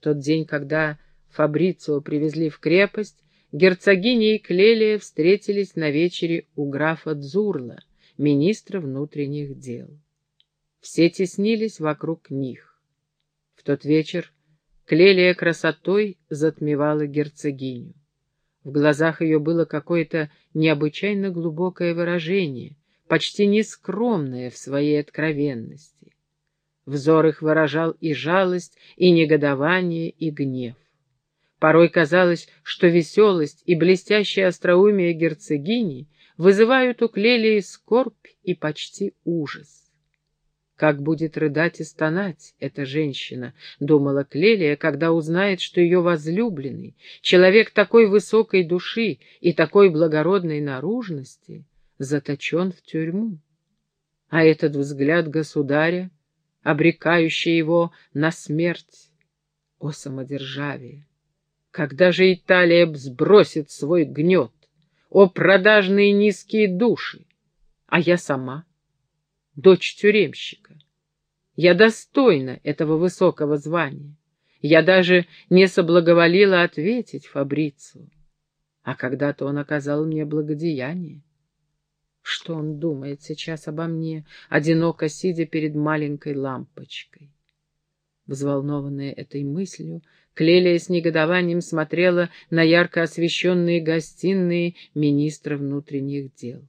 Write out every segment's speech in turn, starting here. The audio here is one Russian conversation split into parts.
тот день, когда Фабрицио привезли в крепость, герцогиня и Клелия встретились на вечере у графа Дзурла, министра внутренних дел. Все теснились вокруг них. В тот вечер Клелия красотой затмевала герцогиню. В глазах ее было какое-то необычайно глубокое выражение, почти нескромное в своей откровенности. Взор их выражал и жалость, и негодование, и гнев. Порой казалось, что веселость и блестящее остроумие герцогини вызывают у Клелии скорбь и почти ужас. Как будет рыдать и стонать эта женщина, думала Клелия, когда узнает, что ее возлюбленный, человек такой высокой души и такой благородной наружности, заточен в тюрьму. А этот взгляд государя, обрекающий его на смерть, о самодержавие! Когда же Италия сбросит свой гнет? О продажные низкие души! А я сама — дочь тюремщика. Я достойна этого высокого звания. Я даже не соблаговолила ответить Фабрицу. А когда-то он оказал мне благодеяние. Что он думает сейчас обо мне, одиноко сидя перед маленькой лампочкой? Взволнованная этой мыслью, Клелия с негодованием смотрела на ярко освещенные гостиные министра внутренних дел.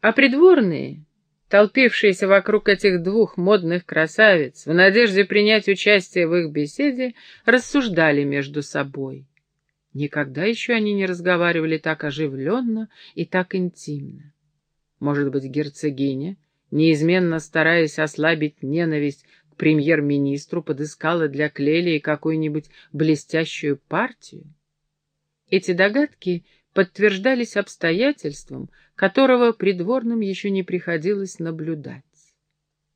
А придворные толпившиеся вокруг этих двух модных красавиц, в надежде принять участие в их беседе, рассуждали между собой. Никогда еще они не разговаривали так оживленно и так интимно. Может быть, герцогиня, неизменно стараясь ослабить ненависть к премьер-министру, подыскала для Клелии какую-нибудь блестящую партию? Эти догадки подтверждались обстоятельством, которого придворным еще не приходилось наблюдать.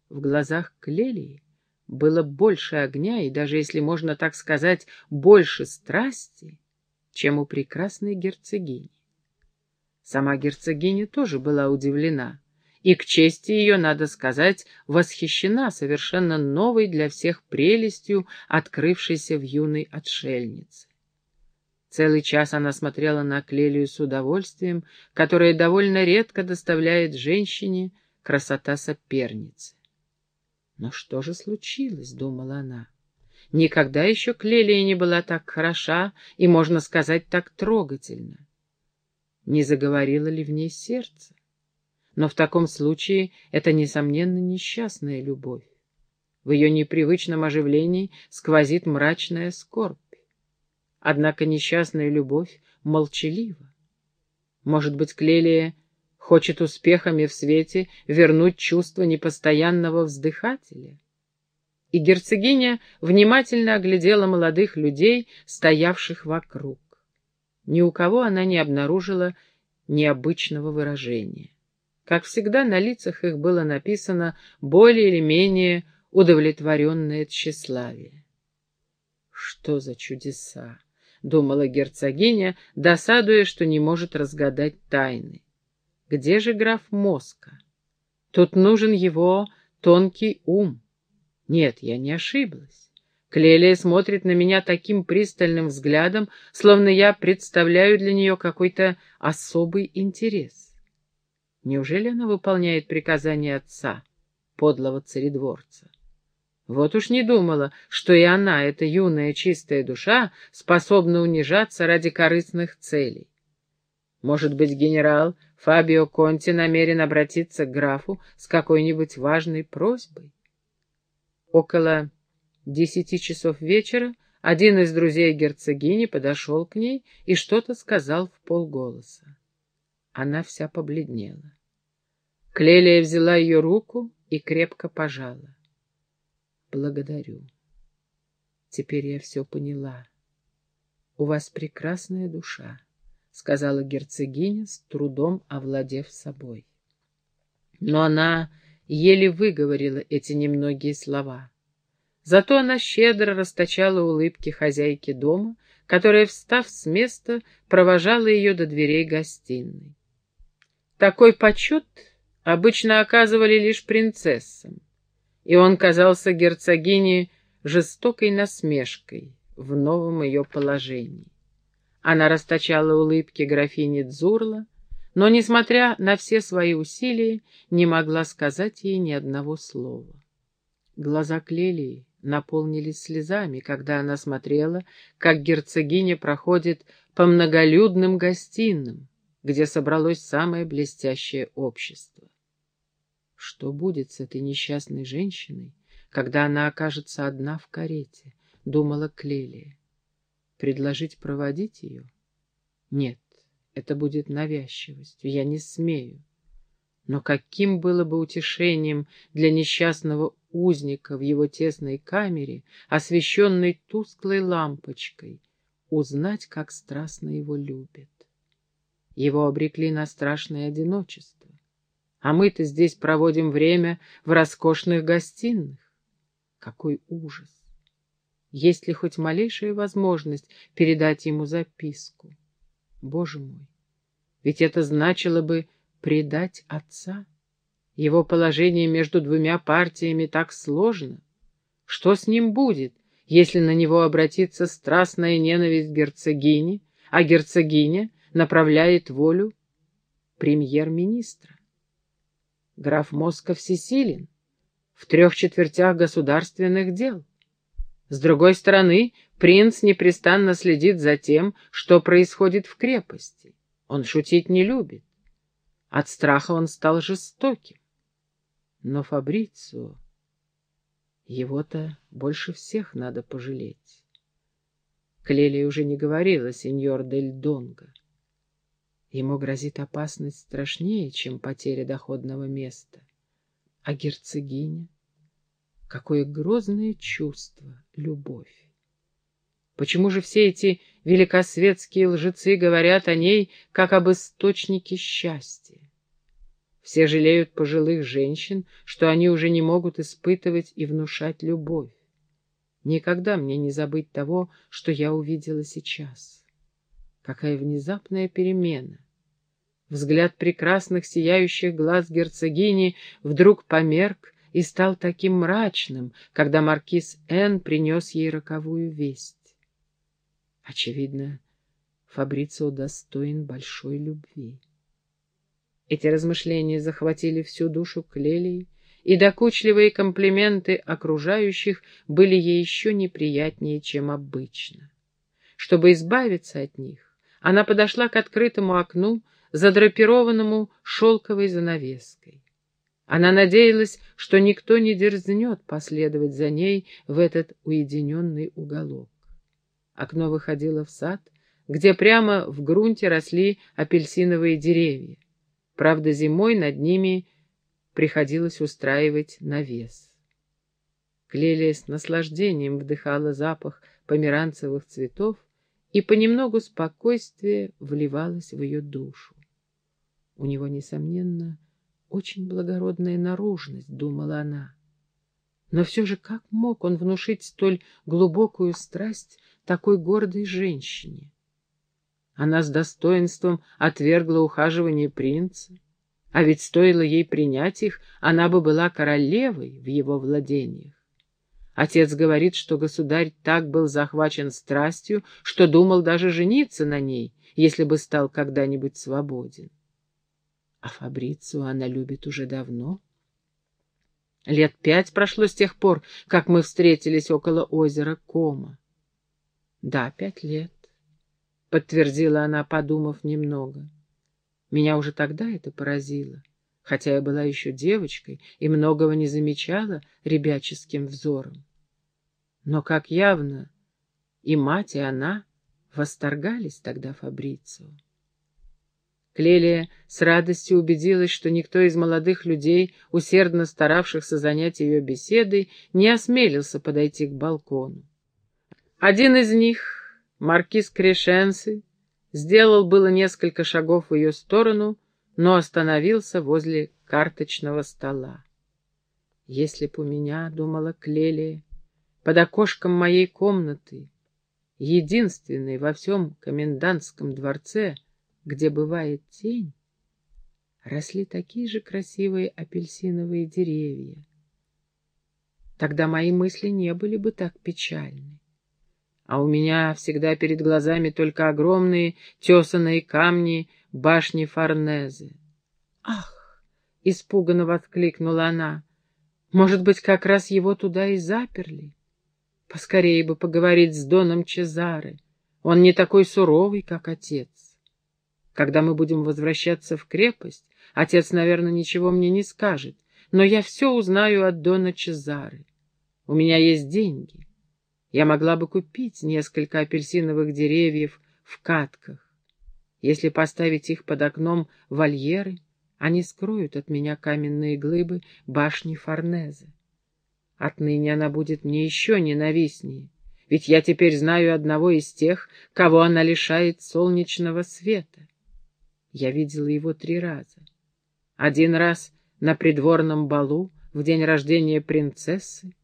В глазах Клелии было больше огня и даже, если можно так сказать, больше страсти, чем у прекрасной герцогини. Сама герцогиня тоже была удивлена, и к чести ее, надо сказать, восхищена совершенно новой для всех прелестью, открывшейся в юной отшельнице. Целый час она смотрела на Клелию с удовольствием, которое довольно редко доставляет женщине красота соперницы. «Но что же случилось?» — думала она. «Никогда еще Клелия не была так хороша и, можно сказать, так трогательна. Не заговорило ли в ней сердце? Но в таком случае это, несомненно, несчастная любовь. В ее непривычном оживлении сквозит мрачная скорбь. Однако несчастная любовь молчалива. Может быть, Клелия хочет успехами в свете вернуть чувство непостоянного вздыхателя? И герцогиня внимательно оглядела молодых людей, стоявших вокруг. Ни у кого она не обнаружила необычного выражения. Как всегда, на лицах их было написано более или менее удовлетворенное тщеславие. Что за чудеса! — думала герцогиня, досадуя, что не может разгадать тайны. «Где же граф Моска? Тут нужен его тонкий ум. Нет, я не ошиблась. Клелия смотрит на меня таким пристальным взглядом, словно я представляю для нее какой-то особый интерес. Неужели она выполняет приказания отца, подлого царедворца? Вот уж не думала, что и она, эта юная чистая душа, способна унижаться ради корыстных целей. Может быть, генерал Фабио Конти намерен обратиться к графу с какой-нибудь важной просьбой? Около десяти часов вечера один из друзей герцогини подошел к ней и что-то сказал в полголоса. Она вся побледнела. Клелия взяла ее руку и крепко пожала. Благодарю. Теперь я все поняла. У вас прекрасная душа, сказала герцогиня, с трудом овладев собой. Но она еле выговорила эти немногие слова. Зато она щедро расточала улыбки хозяйки дома, которая, встав с места, провожала ее до дверей гостиной. Такой почет обычно оказывали лишь принцессам и он казался герцогине жестокой насмешкой в новом ее положении. Она расточала улыбки графини Дзурла, но, несмотря на все свои усилия, не могла сказать ей ни одного слова. Глаза Клелии наполнились слезами, когда она смотрела, как герцогиня проходит по многолюдным гостиным, где собралось самое блестящее общество. Что будет с этой несчастной женщиной, когда она окажется одна в карете, думала Клелия. Предложить проводить ее? Нет, это будет навязчивостью, я не смею. Но каким было бы утешением для несчастного узника в его тесной камере, освещенной тусклой лампочкой, узнать, как страстно его любят. Его обрекли на страшное одиночество. А мы-то здесь проводим время в роскошных гостиных. Какой ужас! Есть ли хоть малейшая возможность передать ему записку? Боже мой! Ведь это значило бы предать отца. Его положение между двумя партиями так сложно. Что с ним будет, если на него обратится страстная ненависть герцогини, а герцогиня направляет волю премьер-министра? Граф Моска всесилен в трех четвертях государственных дел. С другой стороны, принц непрестанно следит за тем, что происходит в крепости. Он шутить не любит. От страха он стал жестоким. Но Фабрицио... Его-то больше всех надо пожалеть. Клелия уже не говорила сеньор Дель Донго. Ему грозит опасность страшнее, чем потеря доходного места. А герцогиня? Какое грозное чувство — любовь! Почему же все эти великосветские лжецы говорят о ней, как об источнике счастья? Все жалеют пожилых женщин, что они уже не могут испытывать и внушать любовь. Никогда мне не забыть того, что я увидела сейчас. Какая внезапная перемена! Взгляд прекрасных сияющих глаз герцогини вдруг померк и стал таким мрачным, когда маркиз Н. принес ей роковую весть. Очевидно, Фабрицио достоин большой любви. Эти размышления захватили всю душу Клелии, и докучливые комплименты окружающих были ей еще неприятнее, чем обычно. Чтобы избавиться от них, она подошла к открытому окну, задрапированному шелковой занавеской. Она надеялась, что никто не дерзнет последовать за ней в этот уединенный уголок. Окно выходило в сад, где прямо в грунте росли апельсиновые деревья. Правда, зимой над ними приходилось устраивать навес. Клелия с наслаждением вдыхала запах померанцевых цветов, и понемногу спокойствие вливалось в ее душу. У него, несомненно, очень благородная наружность, думала она. Но все же как мог он внушить столь глубокую страсть такой гордой женщине? Она с достоинством отвергла ухаживание принца. А ведь стоило ей принять их, она бы была королевой в его владениях. Отец говорит, что государь так был захвачен страстью, что думал даже жениться на ней, если бы стал когда-нибудь свободен. А Фабрицу она любит уже давно. Лет пять прошло с тех пор, как мы встретились около озера Кома. Да, пять лет. — подтвердила она, подумав немного. Меня уже тогда это поразило, хотя я была еще девочкой и многого не замечала ребяческим взором. Но как явно и мать, и она восторгались тогда Фабрицио. Клелия с радостью убедилась, что никто из молодых людей, усердно старавшихся занять ее беседой, не осмелился подойти к балкону. Один из них, Маркиз Крешенцы сделал было несколько шагов в ее сторону, но остановился возле карточного стола. Если б у меня, — думала Клелия, — под окошком моей комнаты, единственной во всем комендантском дворце, где бывает тень, росли такие же красивые апельсиновые деревья. тогда мои мысли не были бы так печальны. А у меня всегда перед глазами только огромные тесанные камни башни Форнезе. «Ах!» — испуганно воскликнула она. «Может быть, как раз его туда и заперли? Поскорее бы поговорить с Доном Чезаре. Он не такой суровый, как отец. Когда мы будем возвращаться в крепость, отец, наверное, ничего мне не скажет, но я все узнаю от Дона Чезары. У меня есть деньги. Я могла бы купить несколько апельсиновых деревьев в катках. Если поставить их под окном вольеры, они скроют от меня каменные глыбы башни Форнезе. Отныне она будет мне еще ненавистнее, ведь я теперь знаю одного из тех, кого она лишает солнечного света. Я видела его три раза. Один раз на придворном балу в день рождения принцессы,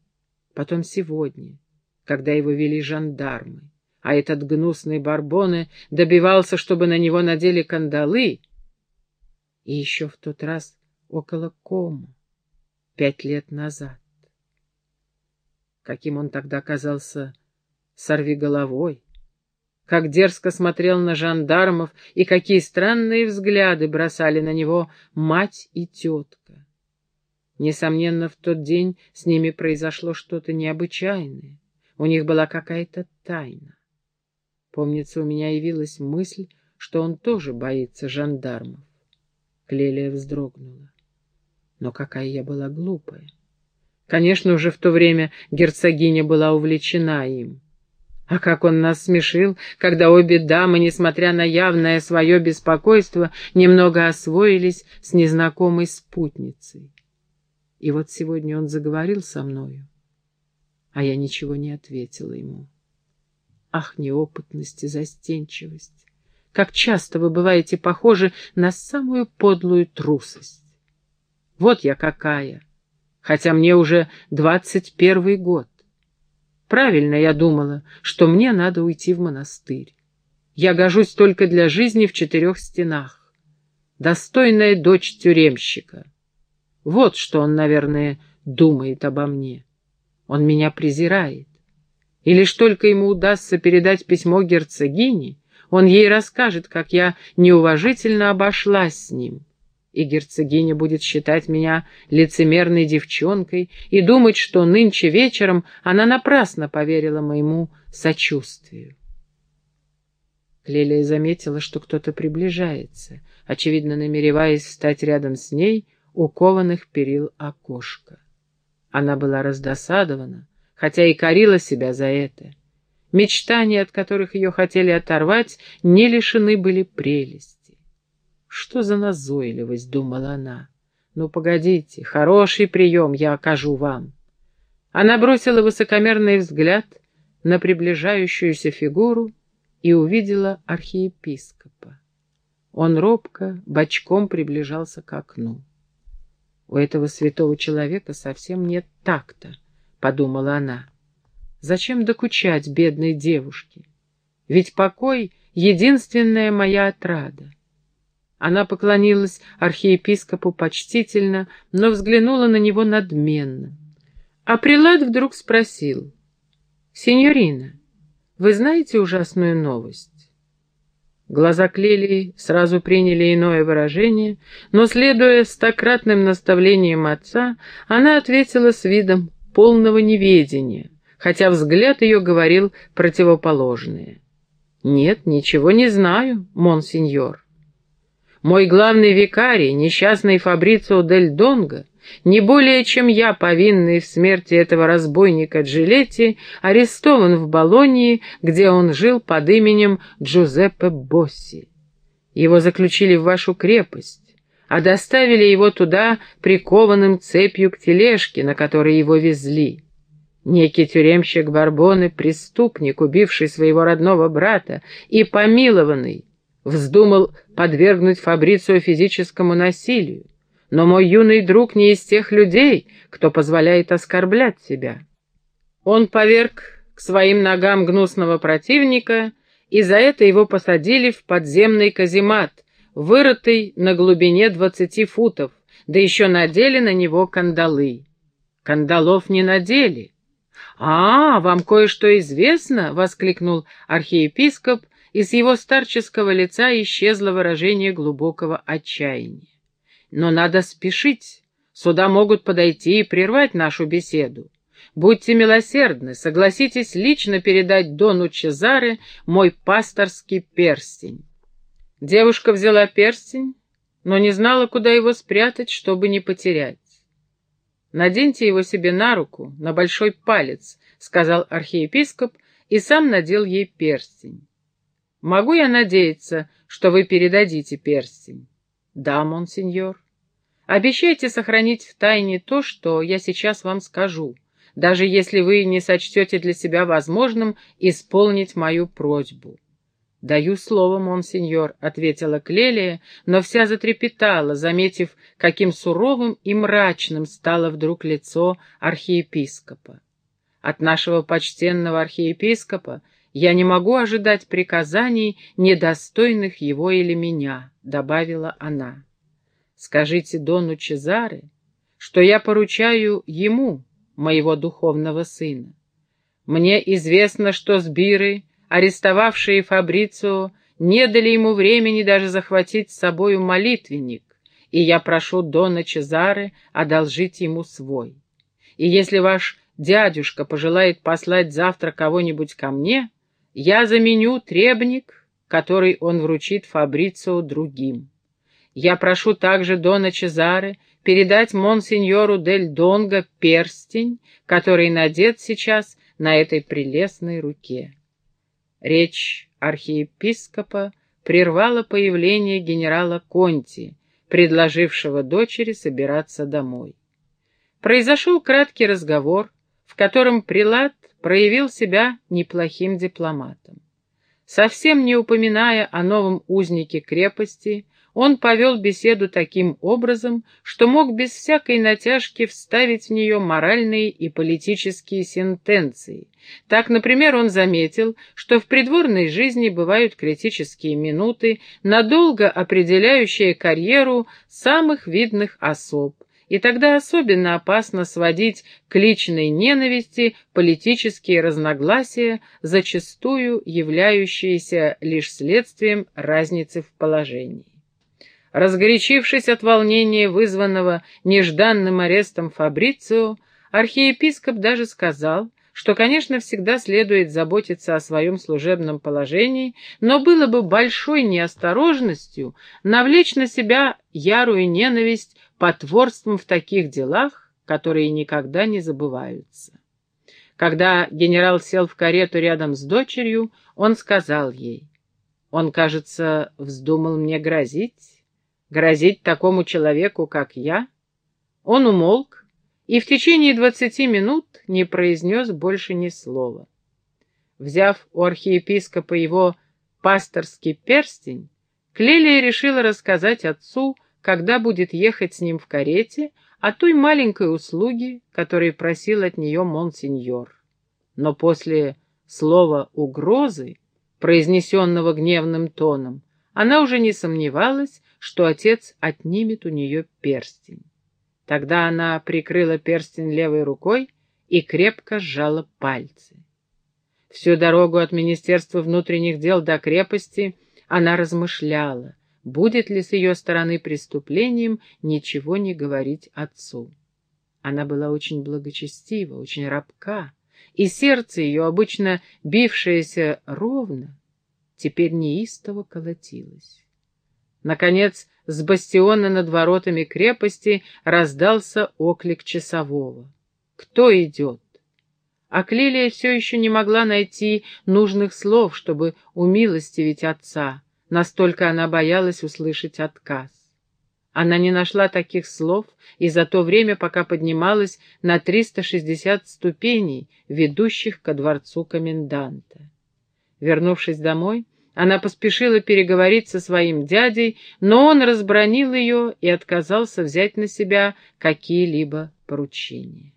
потом сегодня, когда его вели жандармы, а этот гнусный Барбоне добивался, чтобы на него надели кандалы, и еще в тот раз около Кому, пять лет назад. Каким он тогда казался сорви головой, как дерзко смотрел на жандармов и какие странные взгляды бросали на него мать и тетка. Несомненно, в тот день с ними произошло что-то необычайное. У них была какая-то тайна. Помнится, у меня явилась мысль, что он тоже боится жандармов. Клелия вздрогнула. Но какая я была глупая. Конечно, уже в то время герцогиня была увлечена им. А как он нас смешил, когда обе дамы, несмотря на явное свое беспокойство, немного освоились с незнакомой спутницей. И вот сегодня он заговорил со мною, а я ничего не ответила ему. Ах, неопытность и застенчивость! Как часто вы бываете похожи на самую подлую трусость! Вот я какая, хотя мне уже двадцать первый год. Правильно я думала, что мне надо уйти в монастырь. Я гожусь только для жизни в четырех стенах. Достойная дочь тюремщика. Вот что он, наверное, думает обо мне. Он меня презирает. И лишь только ему удастся передать письмо герцогине, он ей расскажет, как я неуважительно обошлась с ним. И герцогиня будет считать меня лицемерной девчонкой и думать, что нынче вечером она напрасно поверила моему сочувствию. Клелия заметила, что кто-то приближается, очевидно намереваясь встать рядом с ней у кованых перил окошка. Она была раздосадована, хотя и корила себя за это. Мечтания, от которых ее хотели оторвать, не лишены были прелести. «Что за назойливость?» — думала она. «Ну, погодите, хороший прием я окажу вам». Она бросила высокомерный взгляд на приближающуюся фигуру и увидела архиепископа. Он робко, бочком приближался к окну. У этого святого человека совсем нет такта, — подумала она. Зачем докучать бедной девушке? Ведь покой — единственная моя отрада. Она поклонилась архиепископу почтительно, но взглянула на него надменно. А прилад вдруг спросил. «Синьорина, вы знаете ужасную новость?» Глаза Клелии сразу приняли иное выражение, но, следуя стократным наставлениям отца, она ответила с видом полного неведения, хотя взгляд ее говорил противоположное. «Нет, ничего не знаю, монсеньор. Мой главный викарий, несчастный Фабрицио дель Донго, не более чем я, повинный в смерти этого разбойника Джилетти, арестован в Болонии, где он жил под именем Джузеппе Босси. Его заключили в вашу крепость, а доставили его туда прикованным цепью к тележке, на которой его везли. Некий тюремщик Барбоны, преступник, убивший своего родного брата и помилованный, вздумал подвергнуть Фабрицию физическому насилию. Но мой юный друг не из тех людей, кто позволяет оскорблять себя. Он поверг к своим ногам гнусного противника, и за это его посадили в подземный каземат, вырытый на глубине двадцати футов, да еще надели на него кандалы. Кандалов не надели. «А, вам кое-что известно?» — воскликнул архиепископ, и с его старческого лица исчезло выражение глубокого отчаяния. «Но надо спешить. Сюда могут подойти и прервать нашу беседу. Будьте милосердны, согласитесь лично передать Дону Чезаре мой пасторский перстень». Девушка взяла перстень, но не знала, куда его спрятать, чтобы не потерять. «Наденьте его себе на руку, на большой палец», — сказал архиепископ и сам надел ей перстень. «Могу я надеяться, что вы передадите перстень?» «Да, монсеньор. Обещайте сохранить в тайне то, что я сейчас вам скажу, даже если вы не сочтете для себя возможным исполнить мою просьбу». «Даю слово, монсеньор», — ответила Клелия, но вся затрепетала, заметив, каким суровым и мрачным стало вдруг лицо архиепископа. «От нашего почтенного архиепископа я не могу ожидать приказаний, недостойных его или меня», — добавила она. «Скажите Дону Чезаре, что я поручаю ему, моего духовного сына. Мне известно, что сбиры арестовавшие Фабрицио, не дали ему времени даже захватить с собою молитвенник, и я прошу Дона Чезаре одолжить ему свой. И если ваш дядюшка пожелает послать завтра кого-нибудь ко мне, я заменю требник, который он вручит Фабрицио другим. Я прошу также Дона Чезаре передать монсеньору Дель Донго перстень, который надет сейчас на этой прелестной руке. Речь архиепископа прервала появление генерала Конти, предложившего дочери собираться домой. Произошел краткий разговор, в котором прилад проявил себя неплохим дипломатом. Совсем не упоминая о новом узнике крепости, он повел беседу таким образом, что мог без всякой натяжки вставить в нее моральные и политические сентенции. Так, например, он заметил, что в придворной жизни бывают критические минуты, надолго определяющие карьеру самых видных особ, и тогда особенно опасно сводить к личной ненависти политические разногласия, зачастую являющиеся лишь следствием разницы в положении. Разгорячившись от волнения, вызванного нежданным арестом Фабрицио, архиепископ даже сказал, что, конечно, всегда следует заботиться о своем служебном положении, но было бы большой неосторожностью навлечь на себя ярую ненависть потворством в таких делах, которые никогда не забываются. Когда генерал сел в карету рядом с дочерью, он сказал ей, «Он, кажется, вздумал мне грозить». Грозить такому человеку, как я? Он умолк и в течение двадцати минут не произнес больше ни слова. Взяв у архиепископа его пасторский перстень, Клелия решила рассказать отцу, когда будет ехать с ним в карете, о той маленькой услуге, которой просил от нее монсеньор. Но после слова «угрозы», произнесенного гневным тоном, она уже не сомневалась, что отец отнимет у нее перстень. Тогда она прикрыла перстень левой рукой и крепко сжала пальцы. Всю дорогу от Министерства внутренних дел до крепости она размышляла, будет ли с ее стороны преступлением ничего не говорить отцу. Она была очень благочестива, очень рабка, и сердце ее, обычно бившееся ровно, теперь неистово колотилось. Наконец, с бастиона над воротами крепости раздался оклик часового. «Кто идет?» А Клелия все еще не могла найти нужных слов, чтобы умилостивить отца. Настолько она боялась услышать отказ. Она не нашла таких слов и за то время, пока поднималась на 360 ступеней, ведущих ко дворцу коменданта. Вернувшись домой, она поспешила переговорить со своим дядей, но он разбронил ее и отказался взять на себя какие-либо поручения.